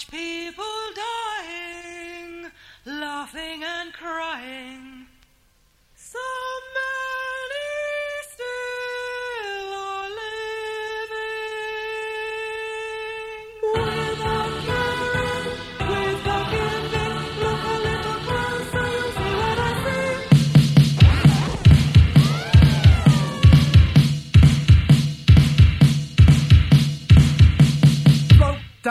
much people dying, laughing and crying.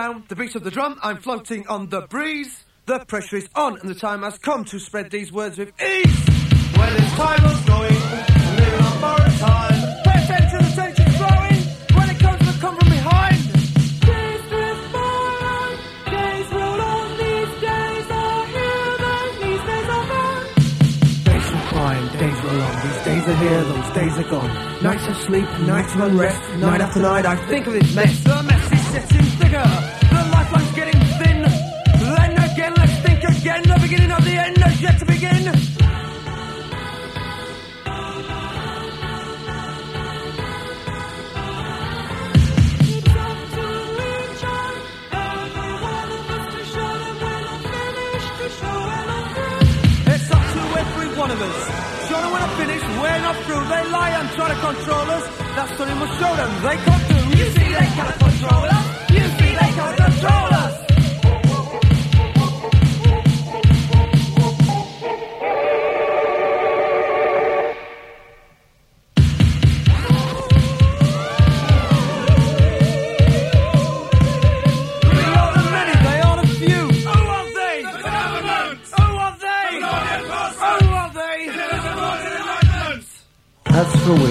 Down the beat of the drum. I'm floating on the breeze. The pressure is on, and the time has come to spread these words with ease. When it's time of going, living on borrowed time. The tension's growing. When it comes, come from behind. Days roll on. These days are here, those days are gone. Nights of sleep, nights of unrest. Night after night, I think of this mess. Not through. They lie and try to control us. That's what we must show them. They can't do. You see, they can't control us. For we,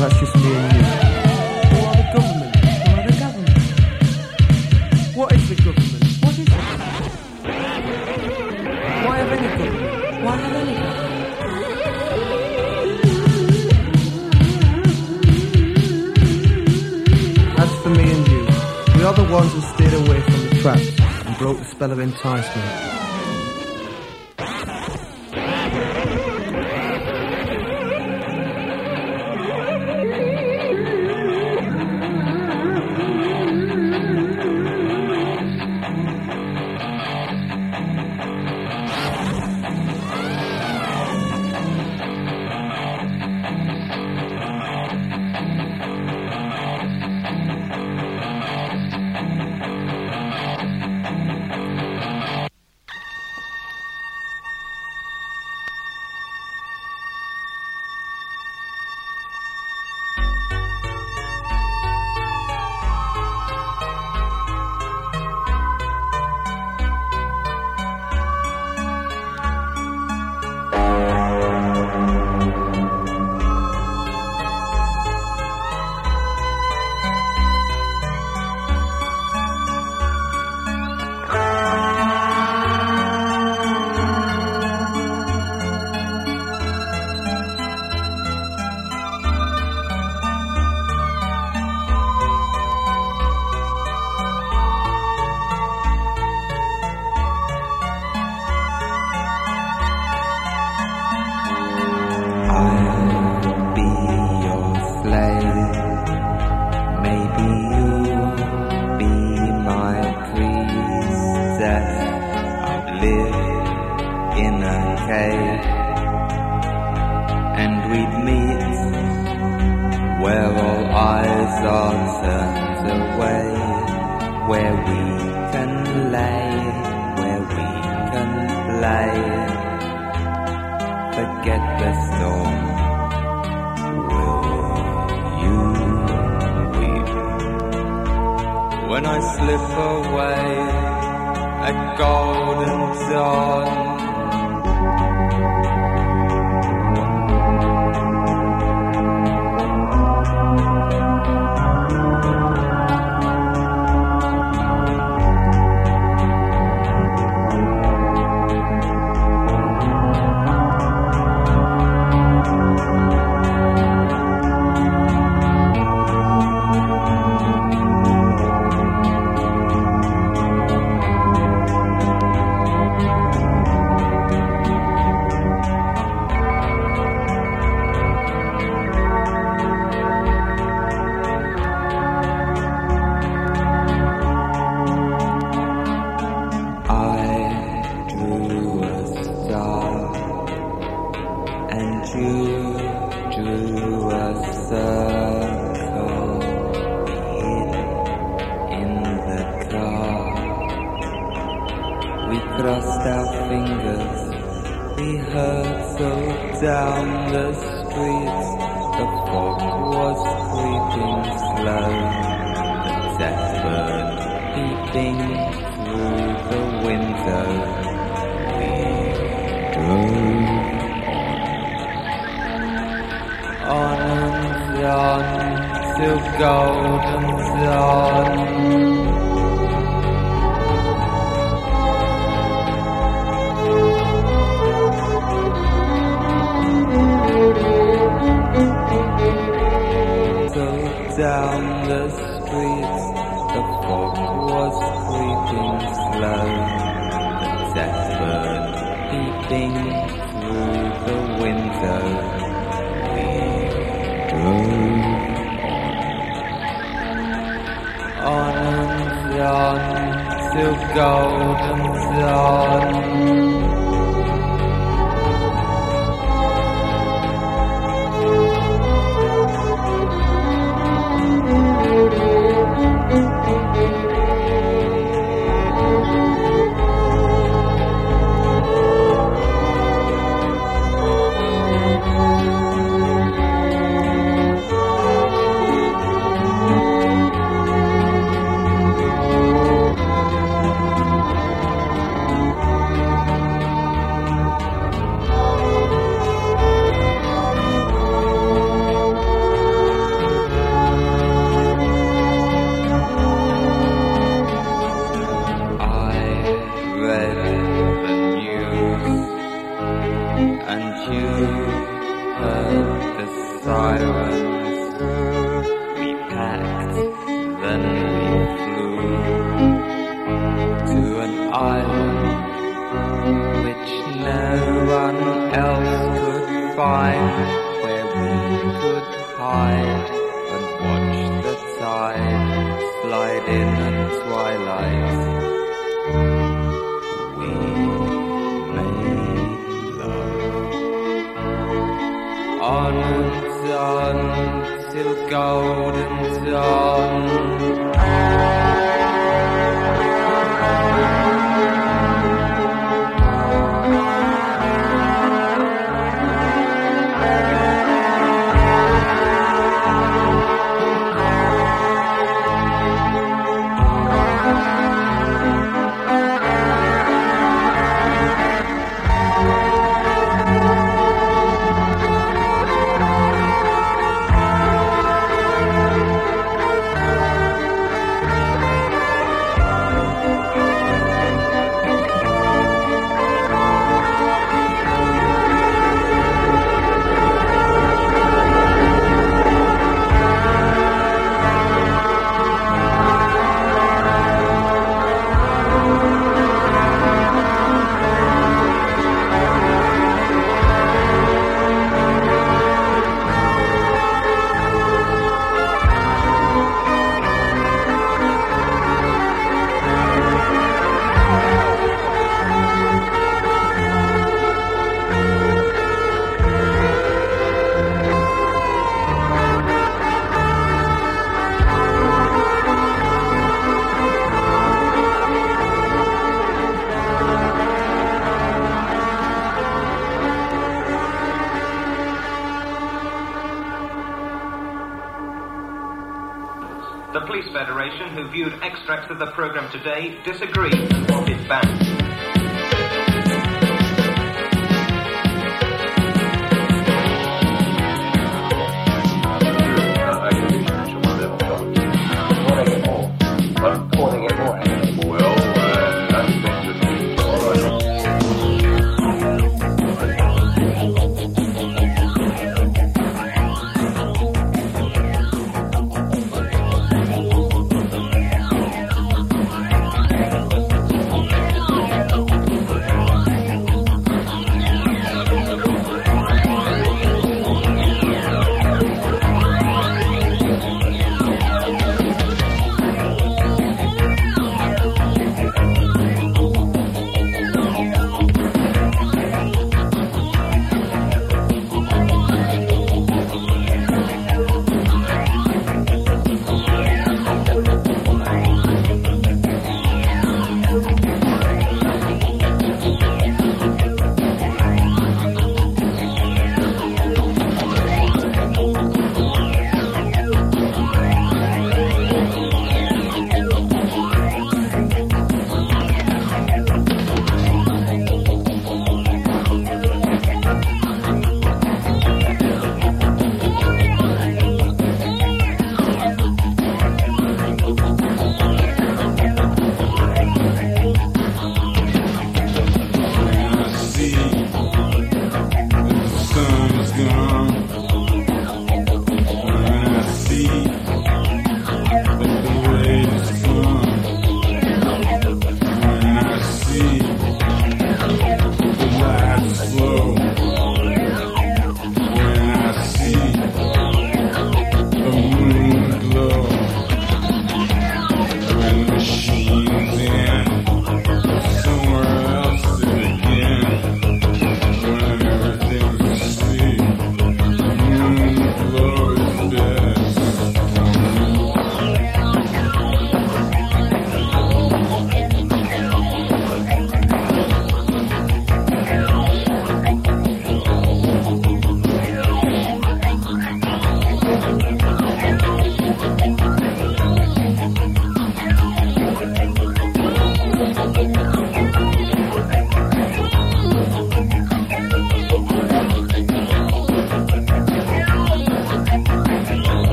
that's just me and you. Who are the government? Who are the government? What is the government? What is it? Why have any government? Why have any government? As for me and you, we are the ones who steered away from the trap and broke the spell of enticement. Slip away at golden dawn? Crossed our fingers. We hurtled down the streets. The fog was creeping slow. The bird peeping through the window. We drove on and on golden dawn. Peeping through the window. We drove on and on till golden dawn. And you heard the sirens. We packed, then we flew to an island which no one else could find, where we could hide and watch the tide slide in at twilight. We on till golden dawn. Of the program today, disagree and want it banned.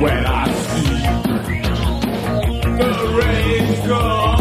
When I see the rain come.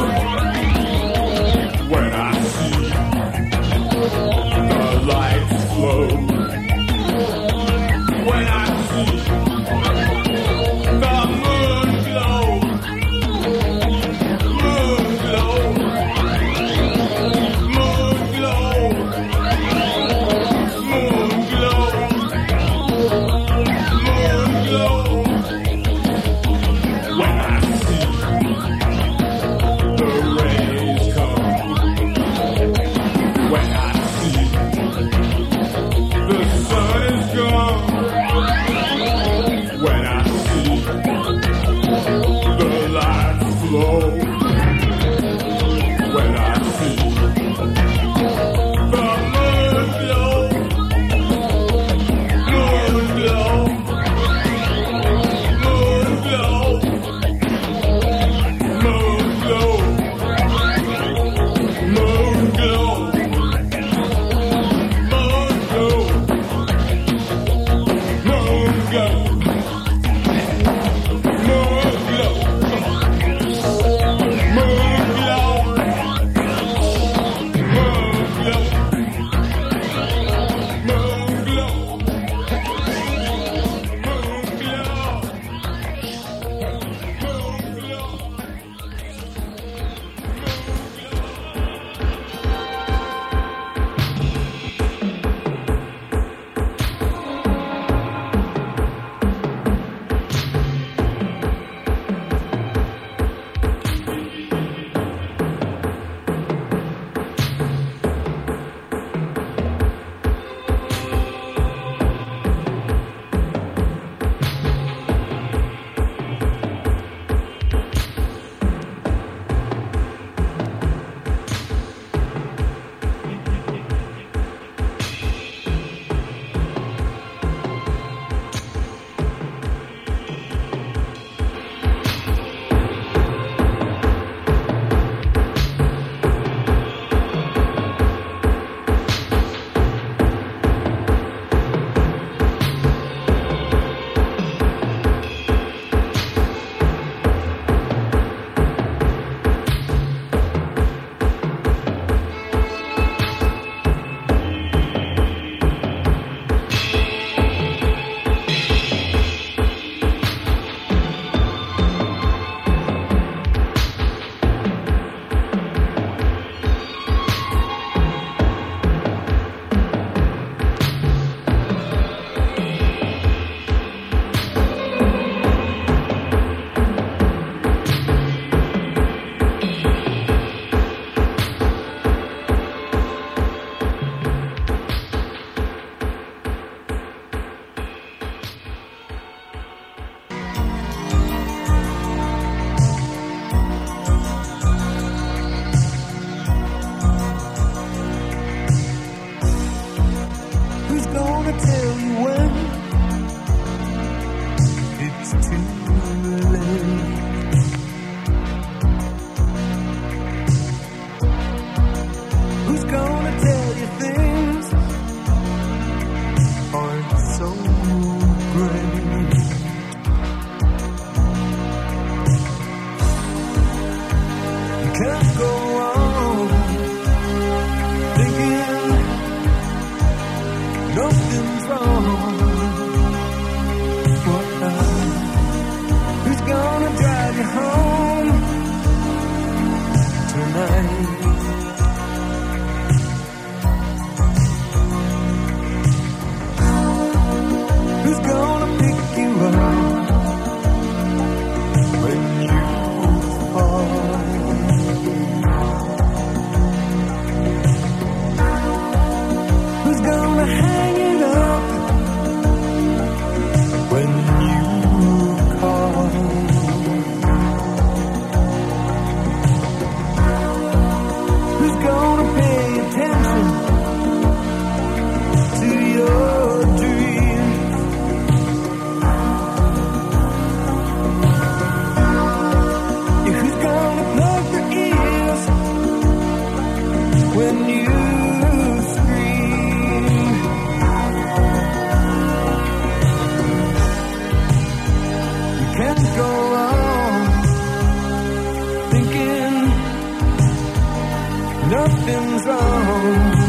something's wrong.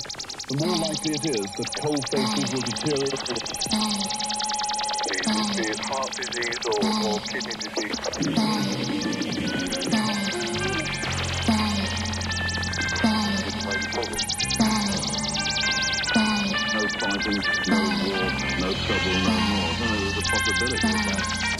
Work, the more likely it is that cold faces will deteriorate. Be it heart disease or, or kidney disease. No fighting, no war, no trouble, no more. No, there's a possibility of that.